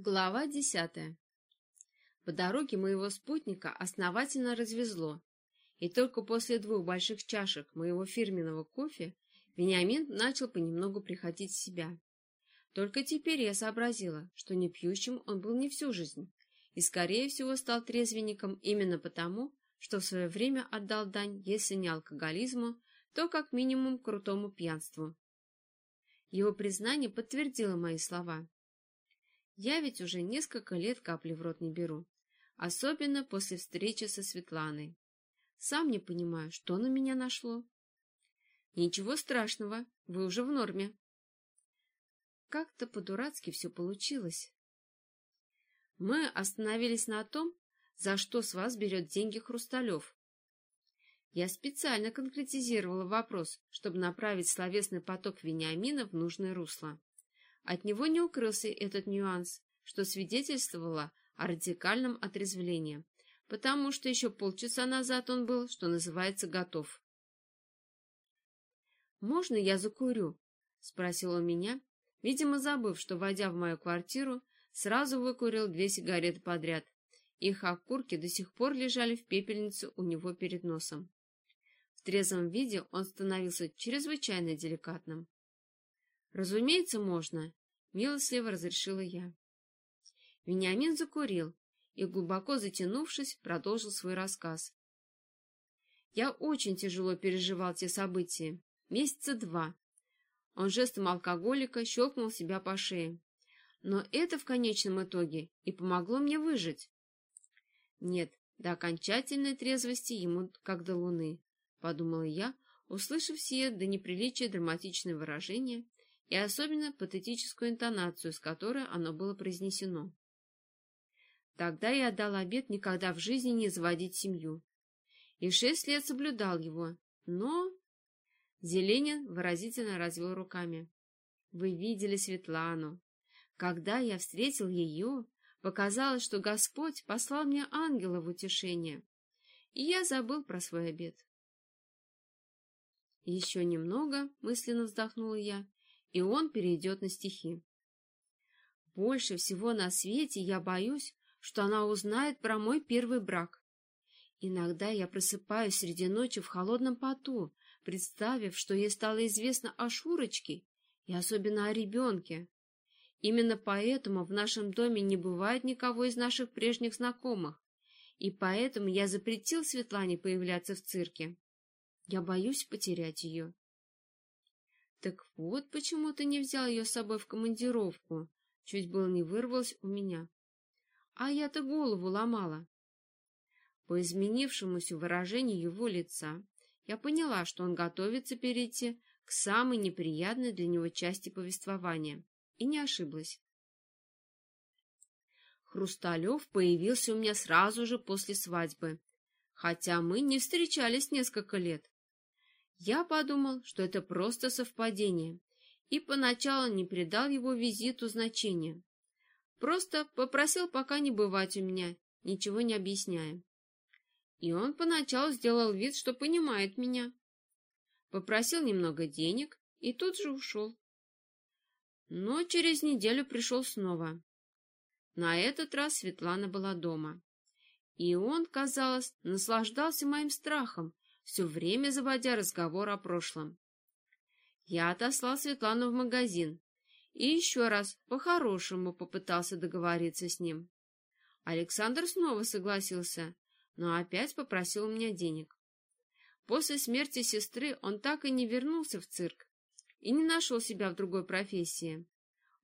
Глава десятая. По дороге моего спутника основательно развезло, и только после двух больших чашек моего фирменного кофе Вениамин начал понемногу приходить в себя. Только теперь я сообразила, что не пьющим он был не всю жизнь, и, скорее всего, стал трезвенником именно потому, что в свое время отдал дань, если не алкоголизму, то как минимум крутому пьянству. Его признание подтвердило мои слова. Я ведь уже несколько лет капли в рот не беру, особенно после встречи со Светланой. Сам не понимаю, что на меня нашло. Ничего страшного, вы уже в норме. Как-то по-дурацки все получилось. Мы остановились на том, за что с вас берет деньги Хрусталев. Я специально конкретизировала вопрос, чтобы направить словесный поток Вениамина в нужное русло. От него не укрылся этот нюанс, что свидетельствовало о радикальном отрезвлении, потому что еще полчаса назад он был, что называется, готов. «Можно я закурю?» — спросил он меня, видимо, забыв, что, войдя в мою квартиру, сразу выкурил две сигареты подряд. Их окурки до сих пор лежали в пепельнице у него перед носом. В трезвом виде он становился чрезвычайно деликатным. «Разумеется, можно», — милостливо разрешила я. Вениамин закурил и, глубоко затянувшись, продолжил свой рассказ. Я очень тяжело переживал те события. Месяца два. Он жестом алкоголика щелкнул себя по шее. Но это в конечном итоге и помогло мне выжить. Нет, до окончательной трезвости ему как до луны, — подумала я, услышав все до неприличия драматичное выражение и особенно патетическую интонацию, с которой оно было произнесено. Тогда я отдал обет никогда в жизни не заводить семью. И шесть лет соблюдал его, но... Зеленин выразительно развел руками. Вы видели Светлану. Когда я встретил ее, показалось, что Господь послал мне ангела в утешение, и я забыл про свой обет. Еще немного, мысленно вздохнула я, и он перейдет на стихи. Больше всего на свете я боюсь, что она узнает про мой первый брак. Иногда я просыпаюсь среди ночи в холодном поту, представив, что ей стало известно о Шурочке и особенно о ребенке. Именно поэтому в нашем доме не бывает никого из наших прежних знакомых, и поэтому я запретил Светлане появляться в цирке. Я боюсь потерять ее. Так вот, почему ты не взял ее с собой в командировку? Чуть было не вырвалось у меня. А я-то голову ломала. По изменившемуся выражению его лица я поняла, что он готовится перейти к самой неприятной для него части повествования, и не ошиблась. Хрусталев появился у меня сразу же после свадьбы, хотя мы не встречались несколько лет. Я подумал, что это просто совпадение, и поначалу не придал его визиту значения. Просто попросил пока не бывать у меня, ничего не объясняя. И он поначалу сделал вид, что понимает меня. Попросил немного денег и тут же ушел. Но через неделю пришел снова. На этот раз Светлана была дома. И он, казалось, наслаждался моим страхом, все время заводя разговор о прошлом. Я отослал Светлану в магазин и еще раз по-хорошему попытался договориться с ним. Александр снова согласился, но опять попросил у меня денег. После смерти сестры он так и не вернулся в цирк и не нашел себя в другой профессии.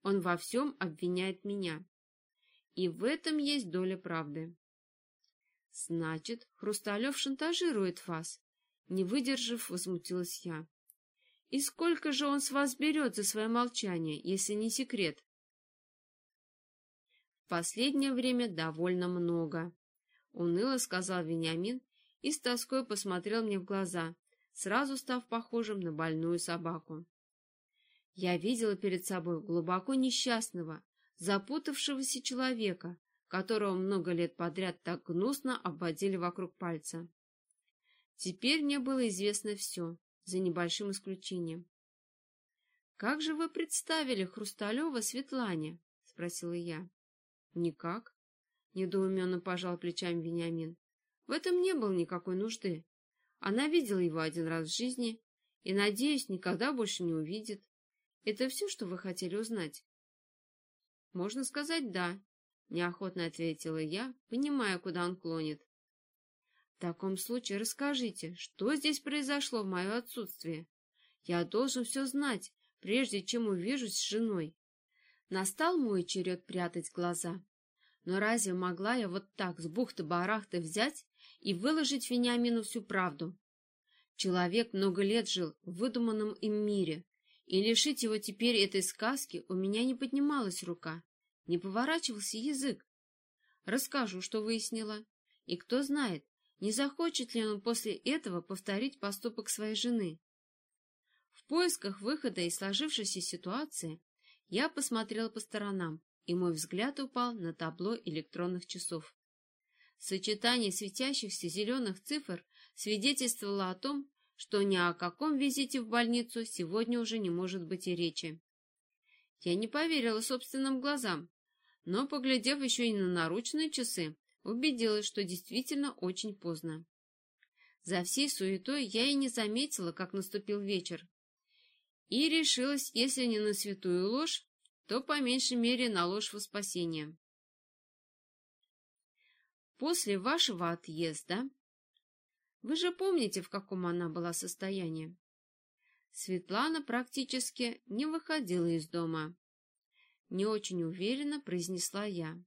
Он во всем обвиняет меня. И в этом есть доля правды. Значит, Хрусталев шантажирует вас, не выдержав, возмутилась я. И сколько же он с вас берет за свое молчание, если не секрет? В последнее время довольно много, уныло сказал Вениамин и с тоской посмотрел мне в глаза, сразу став похожим на больную собаку. Я видела перед собой глубоко несчастного, запутавшегося человека, которого много лет подряд так гнусно обводили вокруг пальца. Теперь мне было известно все, за небольшим исключением. — Как же вы представили Хрусталева Светлане? — спросила я. Никак. Недоуменно пожал плечами Вениамин. В этом не было никакой нужды. Она видела его один раз в жизни и, надеюсь, никогда больше не увидит. Это все, что вы хотели узнать? Можно сказать «да», — неохотно ответила я, понимая, куда он клонит. В таком случае расскажите, что здесь произошло в мое отсутствие? Я должен все знать, прежде чем увижусь с женой. Настал мой черед прятать глаза. Но разве могла я вот так с бухты-барахты взять и выложить Вениамину всю правду? Человек много лет жил в выдуманном им мире, и лишить его теперь этой сказки у меня не поднималась рука, не поворачивался язык. Расскажу, что выяснила, и кто знает, не захочет ли он после этого повторить поступок своей жены. В поисках выхода из сложившейся ситуации я посмотрел по сторонам, и мой взгляд упал на табло электронных часов. Сочетание светящихся зеленых цифр свидетельствовало о том, что ни о каком визите в больницу сегодня уже не может быть и речи. Я не поверила собственным глазам, но, поглядев еще и на наручные часы, убедилась, что действительно очень поздно. За всей суетой я и не заметила, как наступил вечер, и решилась, если не на святую ложь, то по меньшей мере на ложь во спасение. После вашего отъезда, вы же помните, в каком она была состоянии, Светлана практически не выходила из дома. Не очень уверенно произнесла я,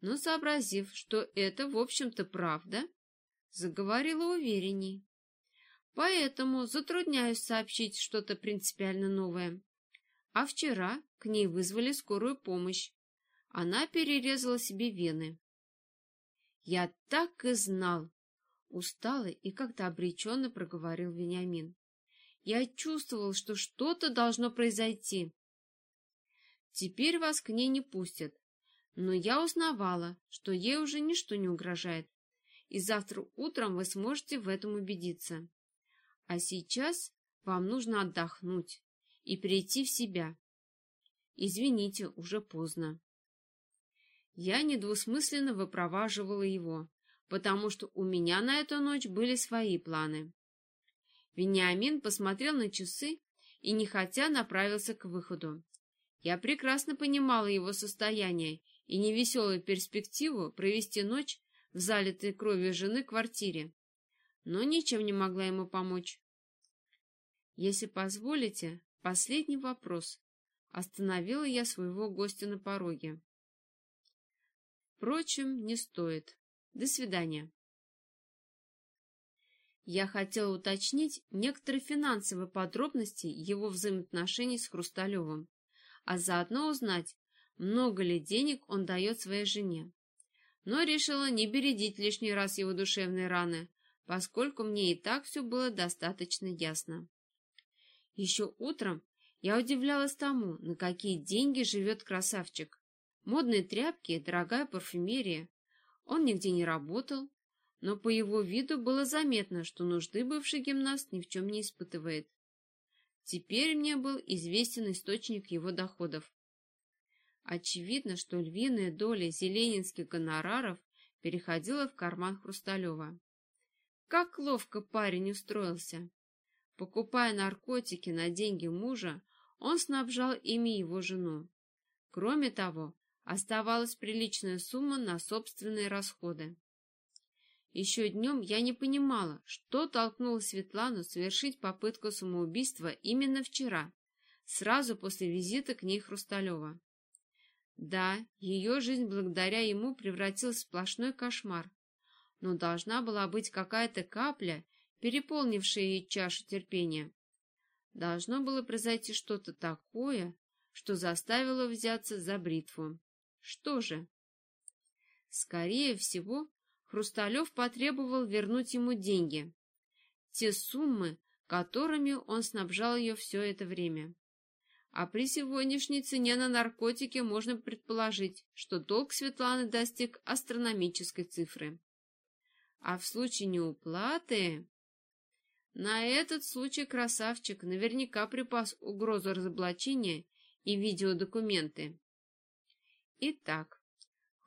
но, сообразив, что это, в общем-то, правда, заговорила уверенней. Поэтому затрудняюсь сообщить что-то принципиально новое. А вчера к ней вызвали скорую помощь. Она перерезала себе вены. Я так и знал, устало и как-то обреченно проговорил Вениамин. Я чувствовал, что что-то должно произойти. Теперь вас к ней не пустят, но я узнавала, что ей уже ничто не угрожает, и завтра утром вы сможете в этом убедиться. А сейчас вам нужно отдохнуть и прийти в себя. Извините, уже поздно. Я недвусмысленно выпроваживала его, потому что у меня на эту ночь были свои планы. Вениамин посмотрел на часы и, не хотя, направился к выходу. Я прекрасно понимала его состояние и невеселую перспективу провести ночь в залитой кровью жены квартире но ничем не могла ему помочь. Если позволите, последний вопрос. Остановила я своего гостя на пороге. Впрочем, не стоит. До свидания. Я хотела уточнить некоторые финансовые подробности его взаимоотношений с Хрусталевым, а заодно узнать, много ли денег он дает своей жене. Но решила не бередить лишний раз его душевные раны, поскольку мне и так все было достаточно ясно. Еще утром я удивлялась тому, на какие деньги живет красавчик. Модные тряпки дорогая парфюмерия. Он нигде не работал, но по его виду было заметно, что нужды бывший гимнаст ни в чем не испытывает. Теперь мне был известен источник его доходов. Очевидно, что львиная доля зеленинских гонораров переходила в карман Хрусталева. Как ловко парень устроился. Покупая наркотики на деньги мужа, он снабжал ими его жену. Кроме того, оставалась приличная сумма на собственные расходы. Еще днем я не понимала, что толкнуло Светлану совершить попытку самоубийства именно вчера, сразу после визита к ней Хрусталева. Да, ее жизнь благодаря ему превратилась в сплошной кошмар, но должна была быть какая-то капля, переполнившая ей чашу терпения. Должно было произойти что-то такое, что заставило взяться за бритву. Что же? Скорее всего, Хрусталев потребовал вернуть ему деньги. Те суммы, которыми он снабжал ее все это время. А при сегодняшней цене на наркотики можно предположить, что долг Светланы достиг астрономической цифры. А в случае неуплаты... На этот случай красавчик наверняка припас угрозу разоблачения и видеодокументы. Итак,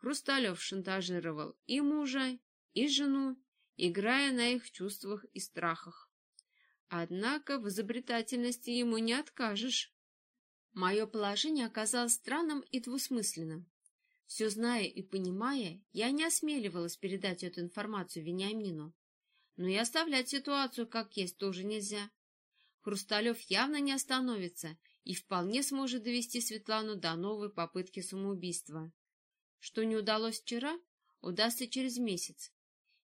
Хрусталев шантажировал и мужа, и жену, играя на их чувствах и страхах. Однако в изобретательности ему не откажешь. Мое положение оказалось странным и двусмысленным. Все зная и понимая, я не осмеливалась передать эту информацию Вениамину. Но и оставлять ситуацию как есть тоже нельзя. Хрусталев явно не остановится и вполне сможет довести Светлану до новой попытки самоубийства. Что не удалось вчера, удастся через месяц.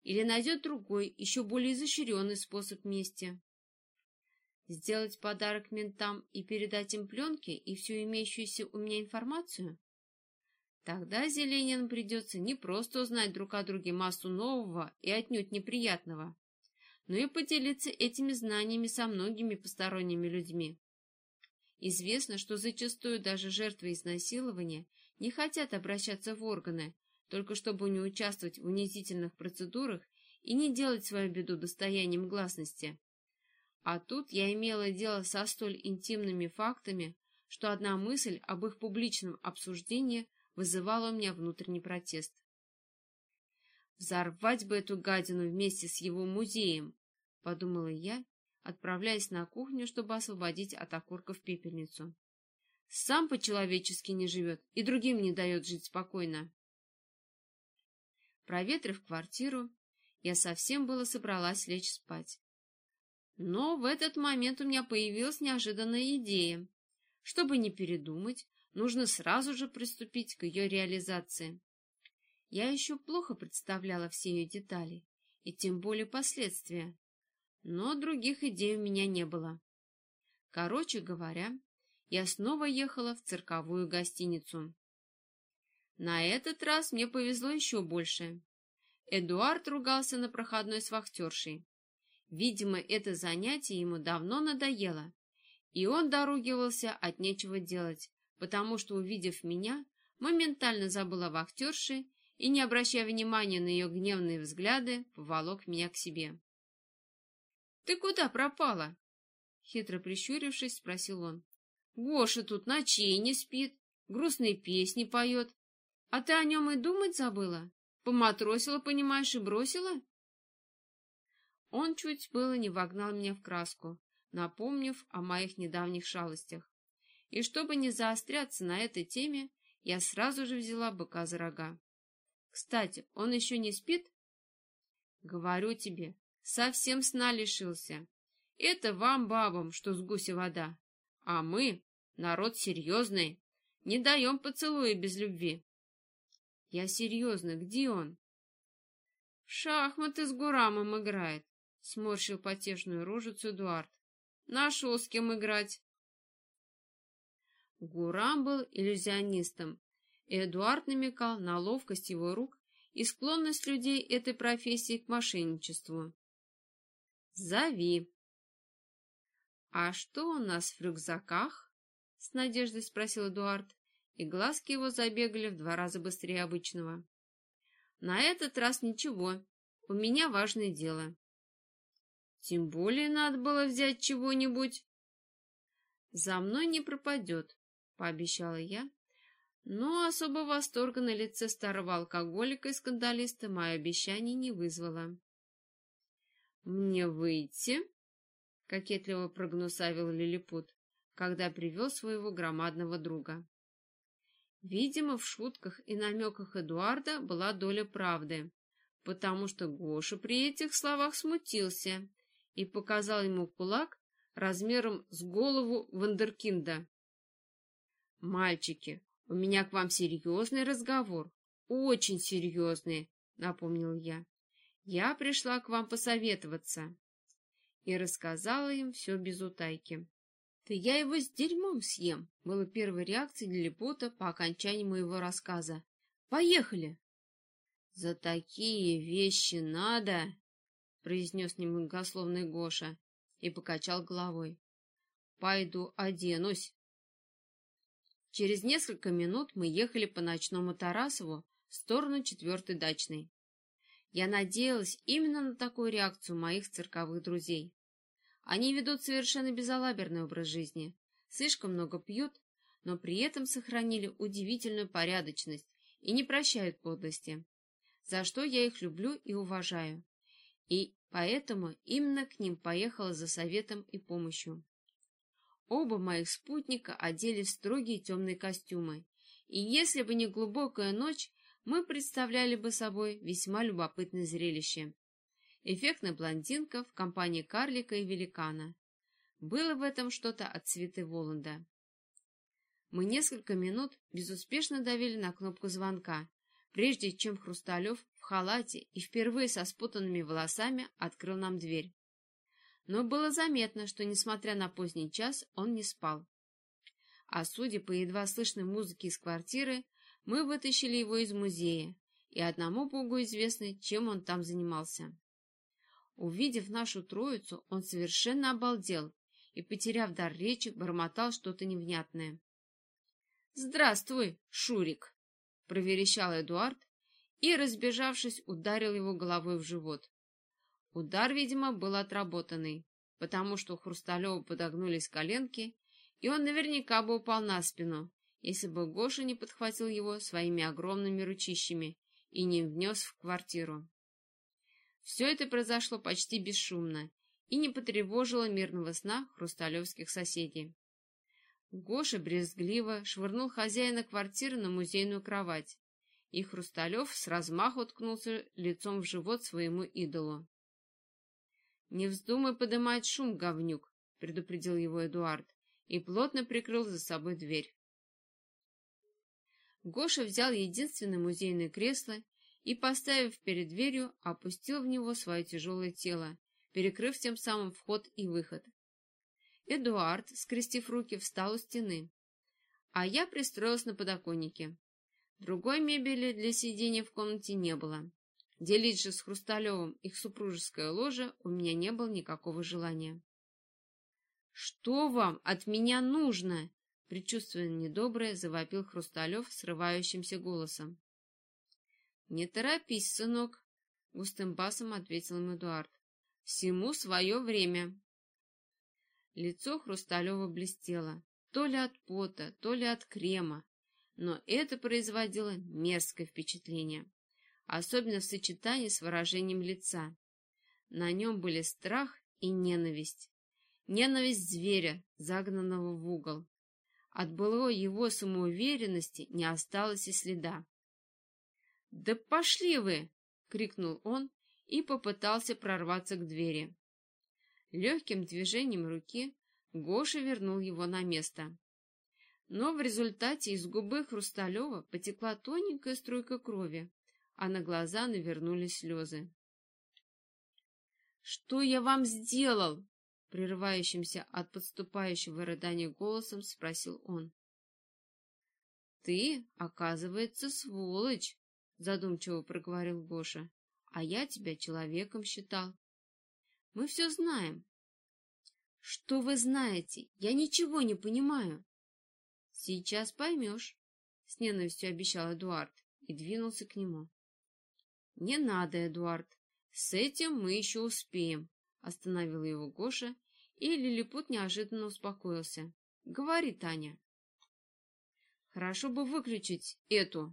Или найдет другой, еще более изощренный способ мести. Сделать подарок ментам и передать им пленки и всю имеющуюся у меня информацию? Тогда Зеленин придется не просто узнать друг о друге массу нового и отнюдь неприятного, но и поделиться этими знаниями со многими посторонними людьми. Известно, что зачастую даже жертвы изнасилования не хотят обращаться в органы, только чтобы не участвовать в унизительных процедурах и не делать свою беду достоянием гласности. А тут я имела дело со столь интимными фактами, что одна мысль об их публичном обсуждении вызывала у меня внутренний протест. Взорвать бы эту гадину вместе с его музеем, — подумала я, отправляясь на кухню, чтобы освободить от окурков пепельницу. Сам по-человечески не живет и другим не дает жить спокойно. Проветрив квартиру, я совсем было собралась лечь спать. Но в этот момент у меня появилась неожиданная идея. Чтобы не передумать, нужно сразу же приступить к ее реализации. Я еще плохо представляла все ее детали, и тем более последствия но других идей у меня не было. Короче говоря, я снова ехала в цирковую гостиницу. На этот раз мне повезло еще больше. Эдуард ругался на проходной с вахтершей. Видимо, это занятие ему давно надоело, и он доругивался от нечего делать, потому что, увидев меня, моментально забыл о вахтерше и, не обращая внимания на ее гневные взгляды, поволок меня к себе. Ты куда пропала? Хитро прищурившись, спросил он. Гоша тут ночей не спит, грустные песни поет. А ты о нем и думать забыла? Поматросила, понимаешь, и бросила? Он чуть было не вогнал меня в краску, напомнив о моих недавних шалостях. И чтобы не заостряться на этой теме, я сразу же взяла быка за рога. Кстати, он еще не спит? Говорю тебе, совсем сна лишился. Это вам, бабам, что с гуся вода. А мы, народ серьезный, не даем поцелуя без любви. Я серьезно, где он? В шахматы с Гурамом играет, сморщил потешную рожицу Эдуард. Нашел с кем играть. Гурам был иллюзионистом, и Эдуард намекал на ловкость его рук и склонность людей этой профессии к мошенничеству. Зови. А что у нас в рюкзаках? С надеждой спросил Эдуард, и глазки его забегали в два раза быстрее обычного. На этот раз ничего. У меня важное дело. Тем более надо было взять чего-нибудь. За мной не пропадет, пообещала я, но особо восторга на лице старого алкоголика и скандалиста мое обещание не вызвало. «Мне выйти?» — кокетливо прогнусавил Лилипут, когда привел своего громадного друга. Видимо, в шутках и намеках Эдуарда была доля правды, потому что Гоша при этих словах смутился и показал ему кулак размером с голову Вандеркинда. «Мальчики, у меня к вам серьезный разговор, очень серьезный», — напомнил я. Я пришла к вам посоветоваться. И рассказала им все без утайки. «Да я его с дерьмом съем!» — была первой реакцией Лилипута по окончании моего рассказа. «Поехали!» «За такие вещи надо!» — произнес немногословный Гоша и покачал головой. «Пойду оденусь!» Через несколько минут мы ехали по ночному Тарасову в сторону четвертой дачной. Я надеялась именно на такую реакцию моих цирковых друзей. Они ведут совершенно безалаберный образ жизни, слишком много пьют, но при этом сохранили удивительную порядочность и не прощают подлости, за что я их люблю и уважаю. И поэтому именно к ним поехала за советом и помощью. Оба моих спутника одели строгие темные костюмы, и если бы не глубокая ночь, мы представляли бы собой весьма любопытное зрелище. Эффектная блондинка в компании карлика и великана. Было в этом что-то от цветы Воланда. Мы несколько минут безуспешно давили на кнопку звонка, прежде чем Хрусталев в халате и впервые со спутанными волосами открыл нам дверь. Но было заметно, что, несмотря на поздний час, он не спал. А судя по едва слышной музыке из квартиры, мы вытащили его из музея, и одному Богу известно, чем он там занимался. Увидев нашу троицу, он совершенно обалдел и, потеряв дар речи, бормотал что-то невнятное. «Здравствуй, Шурик!» — проверещал Эдуард и, разбежавшись, ударил его головой в живот. Удар, видимо, был отработанный, потому что у Хрусталева подогнулись коленки, и он наверняка бы упал на спину, если бы Гоша не подхватил его своими огромными ручищами и не внес в квартиру. Все это произошло почти бесшумно и не потревожило мирного сна хрусталевских соседей. Гоша брезгливо швырнул хозяина квартиры на музейную кровать, и Хрусталев с размаху ткнулся лицом в живот своему идолу. «Не вздумай подымать шум, говнюк!» — предупредил его Эдуард и плотно прикрыл за собой дверь. Гоша взял единственное музейное кресло и, поставив перед дверью, опустил в него свое тяжелое тело, перекрыв тем самым вход и выход. Эдуард, скрестив руки, встал у стены, а я пристроилась на подоконнике. Другой мебели для сидения в комнате не было. Делить же с Хрусталевым их супружеское ложе у меня не было никакого желания. «Что вам от меня нужно?» Предчувствуя недоброе, завопил Хрусталев срывающимся голосом. «Не торопись, сынок», — густым басом ответил Эдуард. «Всему свое время». Лицо Хрусталева блестело, то ли от пота, то ли от крема, но это производило мерзкое впечатление, особенно в сочетании с выражением лица. На нем были страх и ненависть. Ненависть зверя, загнанного в угол. От былой его самоуверенности не осталось и следа. «Да пошли вы!» — крикнул он и попытался прорваться к двери. Легким движением руки Гоша вернул его на место. Но в результате из губы Хрусталева потекла тоненькая струйка крови, а на глаза навернулись слезы. «Что я вам сделал?» — прерывающимся от подступающего рыдания голосом спросил он. «Ты, оказывается, сволочь!» — задумчиво проговорил Гоша. «А я тебя человеком считал. Мы все знаем. Что вы знаете? Я ничего не понимаю. Сейчас поймешь, с ненавистью обещал Эдуард и двинулся к нему. Не надо, Эдуард, с этим мы еще успеем, остановил его Гоша, и Лилипут неожиданно успокоился. Говори, Таня. Хорошо бы выключить эту.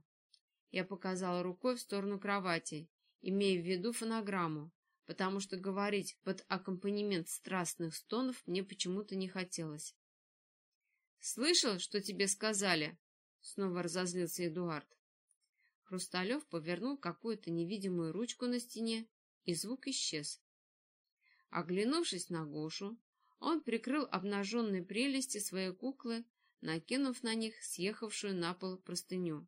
Я показала рукой в сторону кровати, имея в виду фонограмму, потому что говорить под аккомпанемент страстных стонов мне почему-то не хотелось. «Слышал, что тебе сказали?» — снова разозлился Эдуард. Хрусталев повернул какую-то невидимую ручку на стене, и звук исчез. Оглянувшись на Гошу, он прикрыл обнаженные прелести своей куклы, накинув на них съехавшую на пол простыню.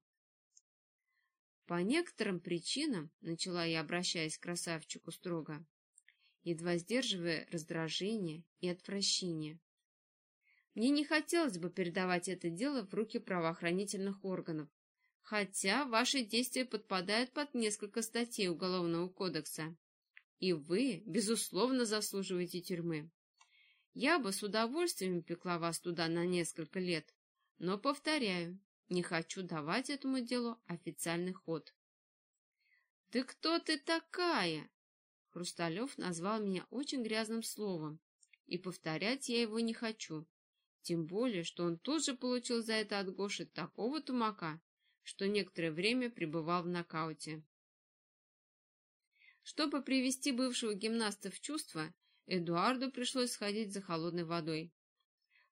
По некоторым причинам, начала я, обращаясь к красавчику строго, едва сдерживая раздражение и отвращение. Мне не хотелось бы передавать это дело в руки правоохранительных органов, хотя ваши действия подпадают под несколько статей Уголовного кодекса, и вы, безусловно, заслуживаете тюрьмы. Я бы с удовольствием пекла вас туда на несколько лет, но, повторяю, не хочу давать этому делу официальный ход. — Ты кто ты такая? Хрусталев назвал меня очень грязным словом, и повторять я его не хочу. Тем более, что он тут же получил за это от Гоши такого тумака, что некоторое время пребывал в нокауте. Чтобы привести бывшего гимнаста в чувство, Эдуарду пришлось сходить за холодной водой.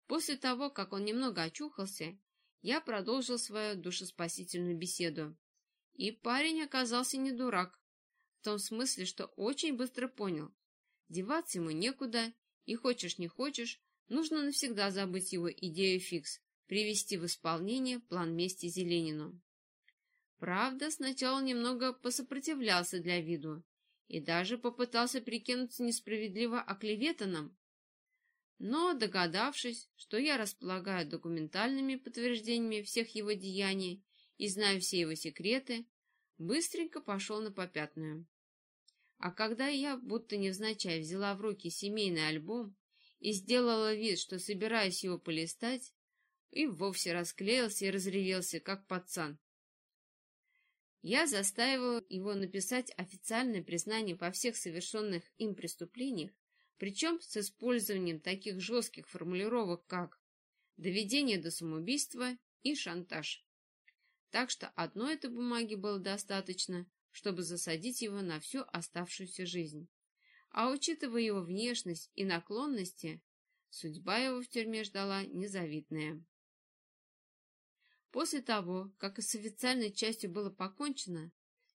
После того, как он немного очухался, я продолжил свою душеспасительную беседу. И парень оказался не дурак, в том смысле, что очень быстро понял. Деваться ему некуда, и хочешь не хочешь, нужно навсегда забыть его идею фикс, привести в исполнение план мести Зеленину. Правда, сначала немного посопротивлялся для виду и даже попытался прикинуться несправедливо оклеветанным, но, догадавшись, что я располагаю документальными подтверждениями всех его деяний и знаю все его секреты, быстренько пошел на попятную. А когда я, будто невзначай, взяла в руки семейный альбом и сделала вид, что собираюсь его полистать, и вовсе расклеился и разревелся, как пацан. Я заставила его написать официальное признание во всех совершенных им преступлениях причем с использованием таких жестких формулировок, как доведение до самоубийства и шантаж. Так что одной этой бумаги было достаточно, чтобы засадить его на всю оставшуюся жизнь. А учитывая его внешность и наклонности, судьба его в тюрьме ждала незавидная. После того, как и с официальной частью было покончено,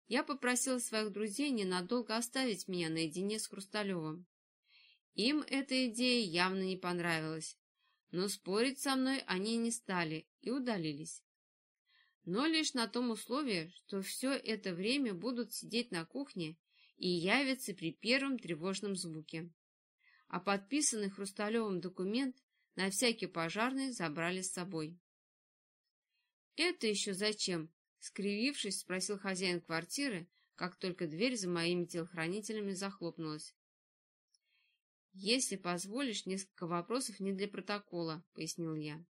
я попросила своих друзей ненадолго оставить меня наедине с Хрусталевым. Им эта идея явно не понравилась, но спорить со мной они не стали и удалились. Но лишь на том условии, что все это время будут сидеть на кухне и явятся при первом тревожном звуке. А подписанный Хрусталевым документ на всякий пожарный забрали с собой. «Это еще зачем?» — скривившись, спросил хозяин квартиры, как только дверь за моими телохранителями захлопнулась. «Если позволишь, несколько вопросов не для протокола», — пояснил я.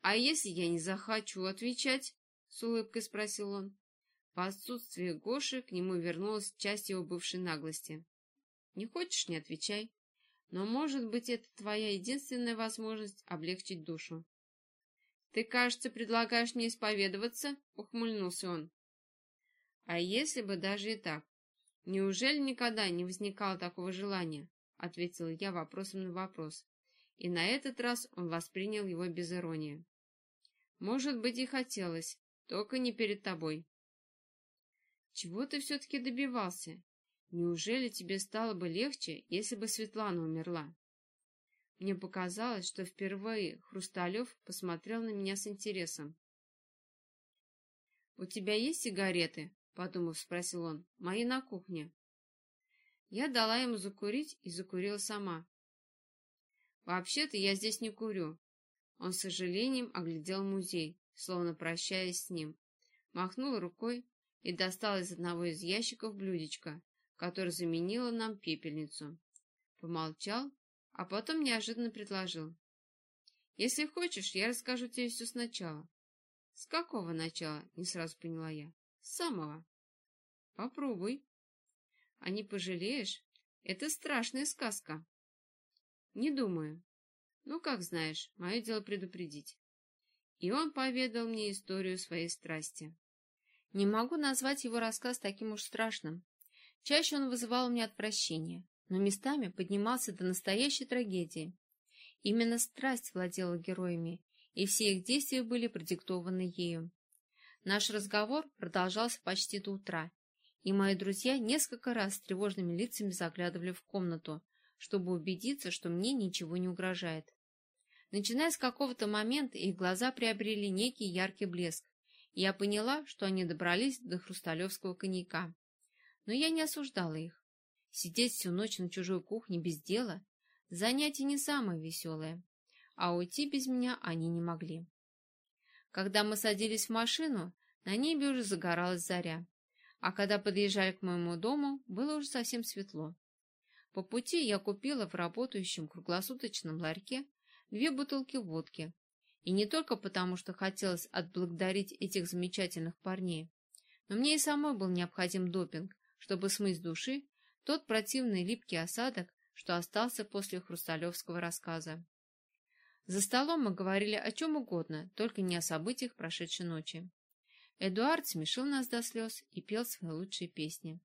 «А если я не захочу отвечать?» — с улыбкой спросил он. По отсутствию Гоши к нему вернулась часть его бывшей наглости. «Не хочешь — не отвечай. Но, может быть, это твоя единственная возможность облегчить душу». «Ты, кажется, предлагаешь мне исповедоваться?» — ухмыльнулся он. «А если бы даже и так? Неужели никогда не возникало такого желания? — ответила я вопросом на вопрос. И на этот раз он воспринял его без иронии. «Может быть, и хотелось, только не перед тобой». «Чего ты все-таки добивался? Неужели тебе стало бы легче, если бы Светлана умерла?» Мне показалось, что впервые Хрусталев посмотрел на меня с интересом. «У тебя есть сигареты?» — подумав, спросил он. «Мои на кухне». Я дала ему закурить и закурила сама. «Вообще-то я здесь не курю». Он с сожалением оглядел музей, словно прощаясь с ним. Махнул рукой и достал из одного из ящиков блюдечко, которое заменило нам пепельницу. Помолчал, а потом неожиданно предложил. «Если хочешь, я расскажу тебе все сначала». «С какого начала?» — не сразу поняла я. «С самого». «Попробуй». А не пожалеешь? Это страшная сказка. Не думаю. Ну, как знаешь, мое дело предупредить. И он поведал мне историю своей страсти. Не могу назвать его рассказ таким уж страшным. Чаще он вызывал у меня отвращение, но местами поднимался до настоящей трагедии. Именно страсть владела героями, и все их действия были продиктованы ею. Наш разговор продолжался почти до утра, и мои друзья несколько раз с тревожными лицами заглядывали в комнату, чтобы убедиться, что мне ничего не угрожает. Начиная с какого-то момента их глаза приобрели некий яркий блеск, и я поняла, что они добрались до хрусталевского коньяка. Но я не осуждала их. Сидеть всю ночь на чужой кухне без дела — занятие не самое веселое, а уйти без меня они не могли. Когда мы садились в машину, на небе уже загоралась заря а когда подъезжали к моему дому, было уже совсем светло. По пути я купила в работающем круглосуточном ларьке две бутылки водки. И не только потому, что хотелось отблагодарить этих замечательных парней, но мне и самой был необходим допинг, чтобы смыть с души тот противный липкий осадок, что остался после хрусталевского рассказа. За столом мы говорили о чем угодно, только не о событиях прошедшей ночи. Эдуард смешил нас до слез и пел свои лучшие песни.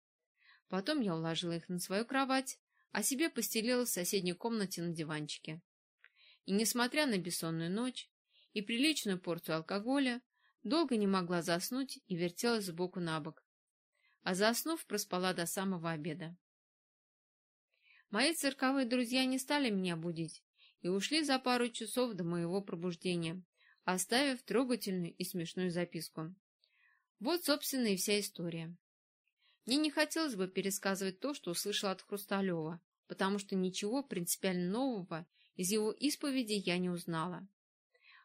Потом я уложила их на свою кровать, а себе постелила в соседней комнате на диванчике. И, несмотря на бессонную ночь и приличную порцию алкоголя, долго не могла заснуть и вертелась сбоку на бок. А заснув, проспала до самого обеда. Мои цирковые друзья не стали меня будить и ушли за пару часов до моего пробуждения, оставив трогательную и смешную записку. Вот, собственно, и вся история. Мне не хотелось бы пересказывать то, что услышала от Хрусталева, потому что ничего принципиально нового из его исповеди я не узнала.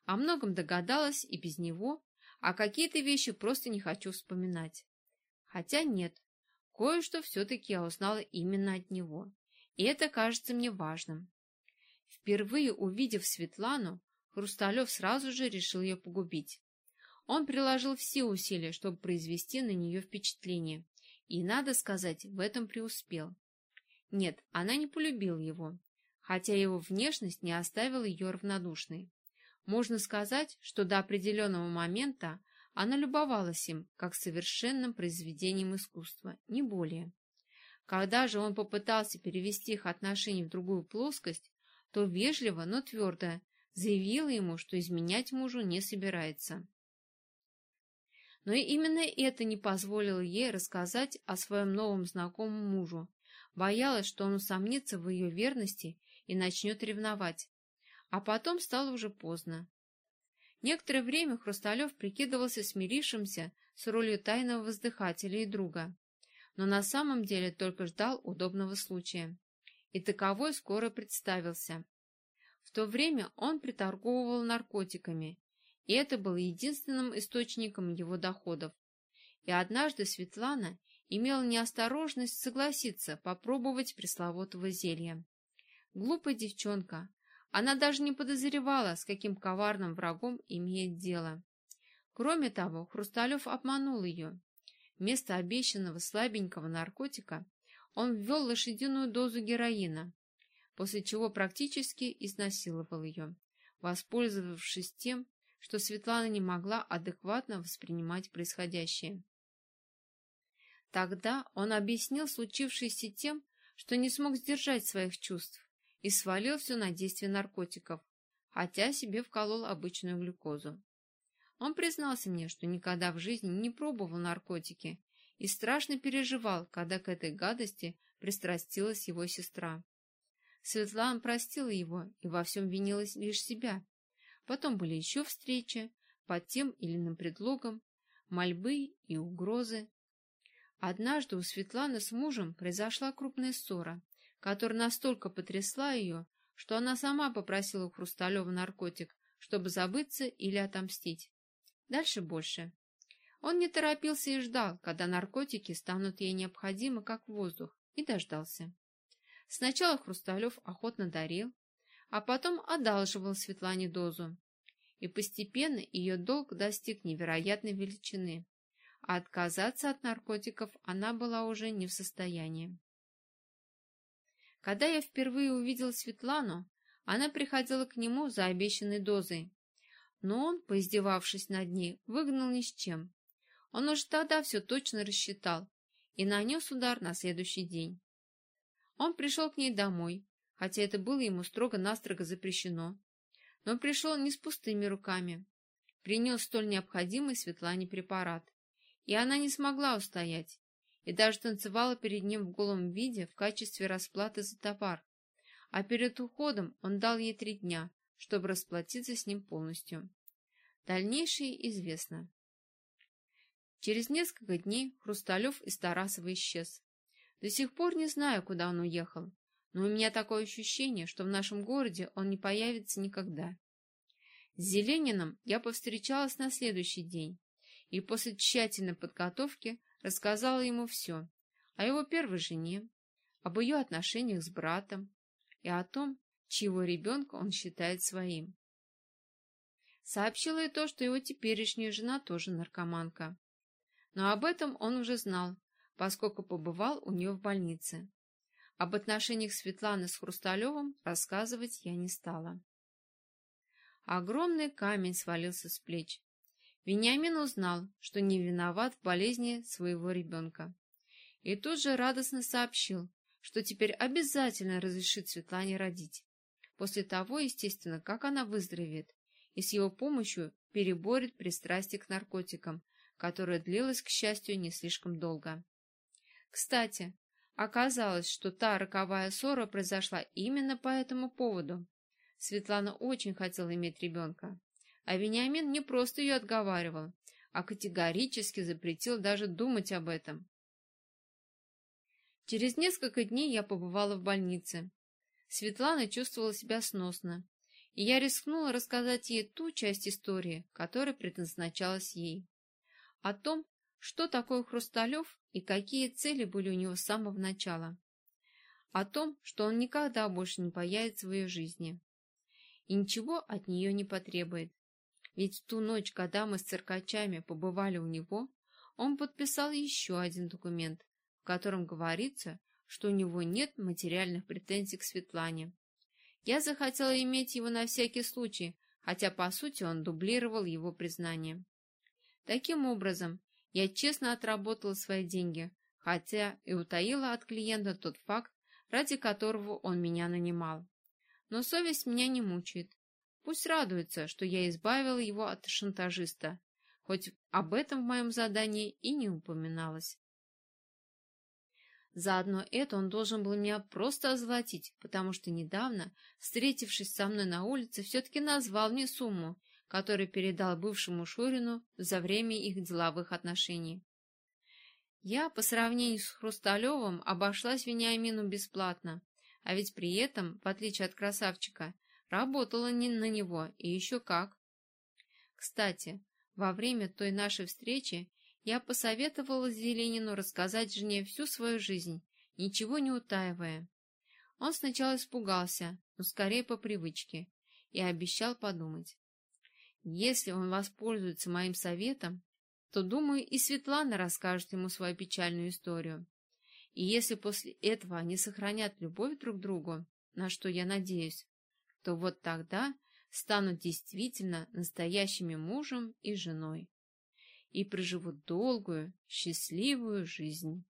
О многом догадалась и без него, а какие-то вещи просто не хочу вспоминать. Хотя нет, кое-что все-таки я узнала именно от него, и это кажется мне важным. Впервые увидев Светлану, Хрусталев сразу же решил ее погубить. Он приложил все усилия, чтобы произвести на нее впечатление, и, надо сказать, в этом преуспел. Нет, она не полюбила его, хотя его внешность не оставила ее равнодушной. Можно сказать, что до определенного момента она любовалась им, как совершенным произведением искусства, не более. Когда же он попытался перевести их отношения в другую плоскость, то вежливо, но твердо заявила ему, что изменять мужу не собирается. Но и именно это не позволило ей рассказать о своем новом знакомом мужу. Боялась, что он усомнится в ее верности и начнет ревновать. А потом стало уже поздно. Некоторое время Хрусталев прикидывался смирившимся с ролью тайного воздыхателя и друга, но на самом деле только ждал удобного случая. И таковой скоро представился. В то время он приторговывал наркотиками и это было единственным источником его доходов. И однажды Светлана имела неосторожность согласиться попробовать пресловутого зелья. Глупая девчонка, она даже не подозревала, с каким коварным врагом имеет дело. Кроме того, Хрусталев обманул ее. Вместо обещанного слабенького наркотика он ввел лошадиную дозу героина, после чего практически изнасиловал ее, воспользовавшись тем, что Светлана не могла адекватно воспринимать происходящее. Тогда он объяснил случившееся тем, что не смог сдержать своих чувств и свалил все на действие наркотиков, хотя себе вколол обычную глюкозу. Он признался мне, что никогда в жизни не пробовал наркотики и страшно переживал, когда к этой гадости пристрастилась его сестра. Светлана простила его и во всем винилась лишь себя, Потом были еще встречи под тем или иным предлогом, мольбы и угрозы. Однажды у Светланы с мужем произошла крупная ссора, которая настолько потрясла ее, что она сама попросила у Хрусталева наркотик, чтобы забыться или отомстить. Дальше больше. Он не торопился и ждал, когда наркотики станут ей необходимы, как воздух, и дождался. Сначала Хрусталев охотно дарил, а потом одалживал Светлане дозу. И постепенно ее долг достиг невероятной величины, а отказаться от наркотиков она была уже не в состоянии. Когда я впервые увидел Светлану, она приходила к нему за обещанной дозой, но он, поиздевавшись над ней, выгнал ни с чем. Он уже тогда все точно рассчитал и нанес удар на следующий день. Он пришел к ней домой, хотя это было ему строго-настрого запрещено. Но пришел не с пустыми руками. Принес столь необходимый Светлане препарат. И она не смогла устоять, и даже танцевала перед ним в голом виде в качестве расплаты за товар. А перед уходом он дал ей три дня, чтобы расплатиться с ним полностью. Дальнейшее известно. Через несколько дней Хрусталев из Тарасова исчез. До сих пор не знаю, куда он уехал, но у меня такое ощущение, что в нашем городе он не появится никогда. С Зелениным я повстречалась на следующий день и после тщательной подготовки рассказала ему все о его первой жене, об ее отношениях с братом и о том, чьего ребенка он считает своим. Сообщила и то, что его теперешняя жена тоже наркоманка. Но об этом он уже знал, поскольку побывал у нее в больнице. Об отношениях Светланы с Хрусталевым рассказывать я не стала. Огромный камень свалился с плеч. Вениамин узнал, что не виноват в болезни своего ребенка. И тут же радостно сообщил, что теперь обязательно разрешит Светлане родить. После того, естественно, как она выздоровеет, и с его помощью переборет пристрастие к наркотикам, которое длилось, к счастью, не слишком долго. Кстати, оказалось, что та роковая ссора произошла именно по этому поводу. Светлана очень хотела иметь ребенка, а Вениамин не просто ее отговаривал, а категорически запретил даже думать об этом. Через несколько дней я побывала в больнице. Светлана чувствовала себя сносно, и я рискнула рассказать ей ту часть истории, которая предназначалась ей. О том, что такое Хрусталев и какие цели были у него с самого начала. О том, что он никогда больше не появится в ее жизни и ничего от нее не потребует. Ведь в ту ночь, когда мы с циркачами побывали у него, он подписал еще один документ, в котором говорится, что у него нет материальных претензий к Светлане. Я захотела иметь его на всякий случай, хотя, по сути, он дублировал его признание. Таким образом, я честно отработала свои деньги, хотя и утаила от клиента тот факт, ради которого он меня нанимал. Но совесть меня не мучает. Пусть радуется, что я избавила его от шантажиста, хоть об этом в моем задании и не упоминалось. Заодно это он должен был меня просто озолотить, потому что недавно, встретившись со мной на улице, все-таки назвал мне сумму, которую передал бывшему Шурину за время их деловых отношений. Я, по сравнению с Хрусталевым, обошлась Вениамину бесплатно, а ведь при этом, в отличие от красавчика, работала не на него, и еще как. Кстати, во время той нашей встречи я посоветовала Зеленину рассказать жене всю свою жизнь, ничего не утаивая. Он сначала испугался, но скорее по привычке, и обещал подумать. Если он воспользуется моим советом, то, думаю, и Светлана расскажет ему свою печальную историю. И если после этого они сохранят любовь друг к другу, на что я надеюсь, то вот тогда станут действительно настоящими мужем и женой и проживут долгую, счастливую жизнь.